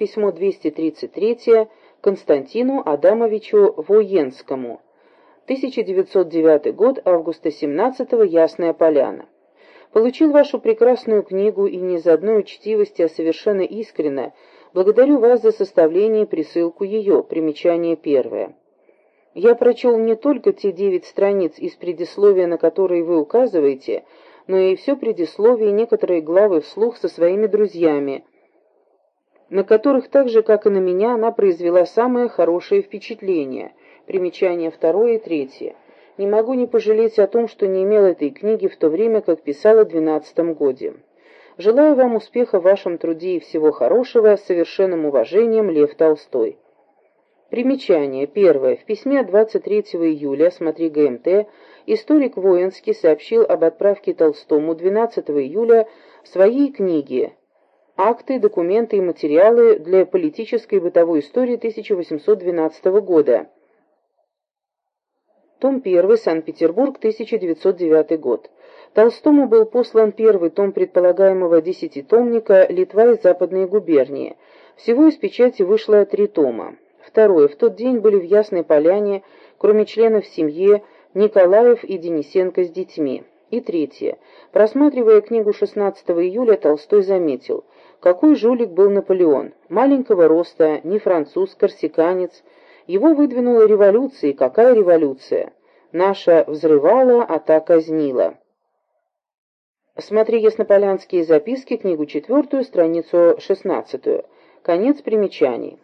Письмо 233 Константину Адамовичу Военскому. 1909 год, августа 17 -го, Ясная Поляна. Получил вашу прекрасную книгу и не из одной учтивости, а совершенно искренне. Благодарю вас за составление и присылку ее. Примечание первое. Я прочел не только те девять страниц из предисловия, на которые вы указываете, но и все предисловие и некоторые главы вслух со своими друзьями, на которых так же, как и на меня, она произвела самое хорошее впечатление. Примечания второе и третье. Не могу не пожалеть о том, что не имел этой книги в то время, как писала в двенадцатом годе. Желаю вам успеха в вашем труде и всего хорошего, с совершенным уважением, Лев Толстой. Примечание. Первое. В письме 23 июля, смотри ГМТ, историк Воинский сообщил об отправке Толстому 12 июля своей книги акты, документы и материалы для политической и бытовой истории 1812 года. Том 1, Санкт-Петербург, 1909 год. Толстому был послан первый том предполагаемого десятитомника «Литва и западные губернии». Всего из печати вышло три тома. Второе. В тот день были в Ясной Поляне, кроме членов семьи, Николаев и Денисенко с детьми. И третье. Просматривая книгу 16 июля, Толстой заметил – какой жулик был Наполеон? Маленького роста, не француз, корсиканец. Его выдвинула революция, и какая революция? Наша взрывала, а та казнила. Смотри Яснополянские записки, книгу четвертую, страницу шестнадцатую. Конец примечаний.